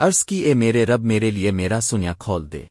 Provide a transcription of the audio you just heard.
عرض کی اے میرے رب میرے لیے میرا سنیا کھول دے۔